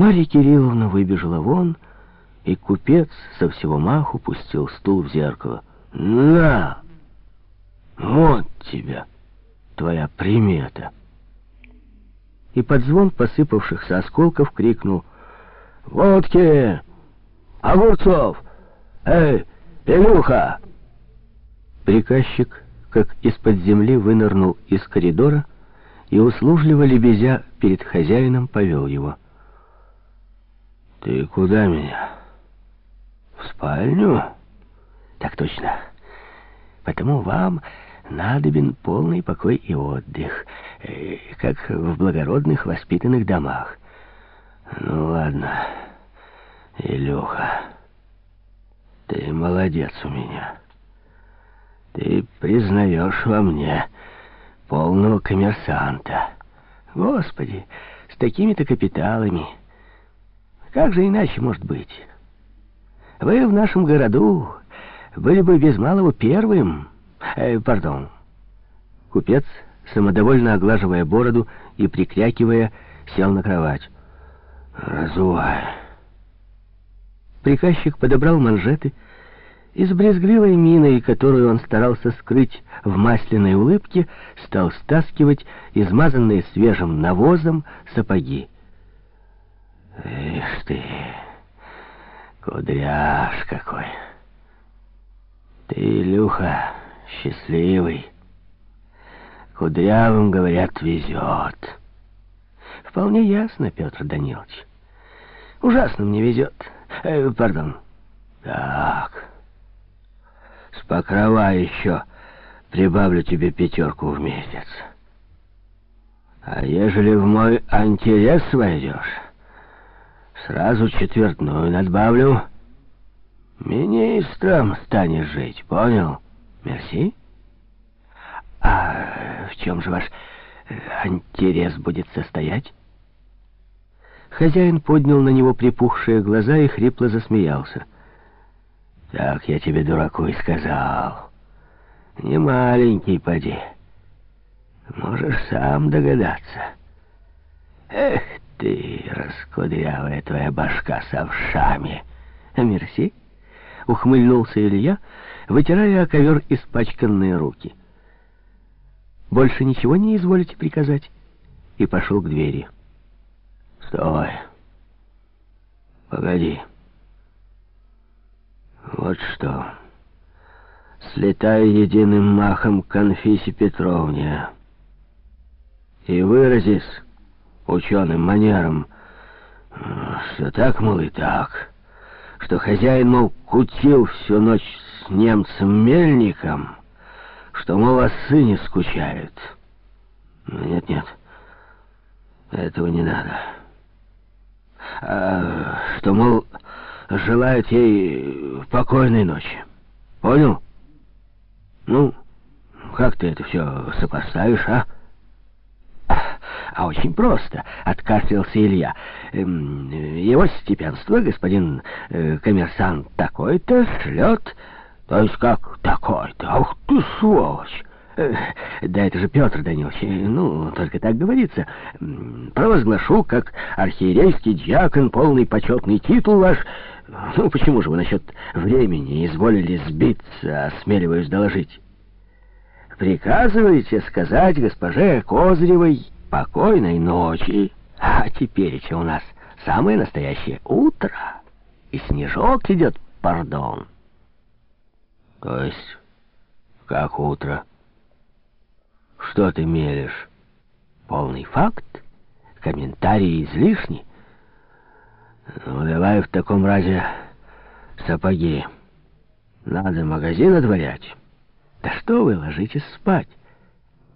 Марья Кирилловна выбежала вон, и купец со всего маху пустил стул в зеркало. «На! Вот тебя, твоя примета!» И под звон посыпавшихся осколков крикнул «Водки! Огурцов! Эй, Илюха!» Приказчик, как из-под земли, вынырнул из коридора и, услужливо лебезя перед хозяином, повел его. «Ты куда меня?» «В спальню?» «Так точно. Потому вам надобен полный покой и отдых, э, как в благородных воспитанных домах». «Ну ладно, Илюха, ты молодец у меня. Ты признаешь во мне полного коммерсанта. Господи, с такими-то капиталами...» Как же иначе может быть? Вы в нашем городу были бы без малого первым... Э, пардон. Купец, самодовольно оглаживая бороду и прикрякивая, сел на кровать. Разувай. Приказчик подобрал манжеты и с брезгливой миной, которую он старался скрыть в масляной улыбке, стал стаскивать измазанные свежим навозом сапоги. Ишь ты, кудряш какой. Ты, Илюха, счастливый. Кудрявым, говорят, везет. Вполне ясно, Петр Данилович. Ужасно мне везет. Э, пардон. Так. С покрова еще прибавлю тебе пятерку в месяц. А ежели в мой антирез войдешь... Сразу четвертную надбавлю. Министром станешь жить, понял? Мерси. А в чем же ваш интерес будет состоять? Хозяин поднял на него припухшие глаза и хрипло засмеялся. Так я тебе, дураку, и сказал. Не маленький, поди. Можешь сам догадаться. Эх ты, раскудрявая твоя башка с овшами. Мерси, ухмыльнулся Илья, вытирая о ковер испачканные руки. Больше ничего не изволите приказать? И пошел к двери. Стой. Погоди. Вот что. Слетай единым махом к Анфисе Петровне и выразись ученым манерам, что так, мол, и так, что хозяин, мол, кутил всю ночь с немцем-мельником, что, мол, о сыне скучает. Нет-нет, этого не надо. А, что, мол, желает ей покойной ночи. Понял? Ну, как ты это все сопоставишь, а? А очень просто, откашлялся Илья. Эм, его степенство, господин э, коммерсант такой-то, шлет... То есть как такой-то? Ах ты сволочь! Э, да это же Петр Данилович, ну, только так говорится. Провозглашу, как архиерейский дьякон, полный почетный титул ваш. Ну, почему же вы насчет времени изволили сбиться, осмеливаюсь доложить? Приказываете сказать госпоже Козыревой Спокойной ночи. А теперь у нас самое настоящее утро. И снежок идет, пардон. То есть, как утро? Что ты мелешь? Полный факт? Комментарии излишни? Ну, давай в таком разе сапоги. Надо магазин отворять. Да что вы, ложитесь спать.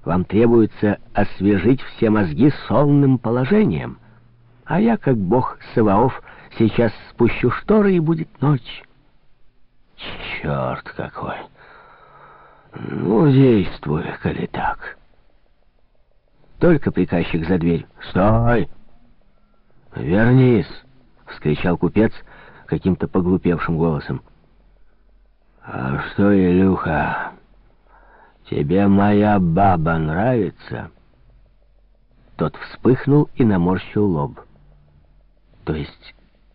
Вам требуется освежить все мозги сонным положением. А я, как бог Саваоф, сейчас спущу шторы, и будет ночь. Черт какой! Ну, действуй, коли так. Только приказчик за дверь. Стой! Вернись! Вскричал купец каким-то поглупевшим голосом. А что, Илюха... «Тебе моя баба нравится?» Тот вспыхнул и наморщил лоб. То есть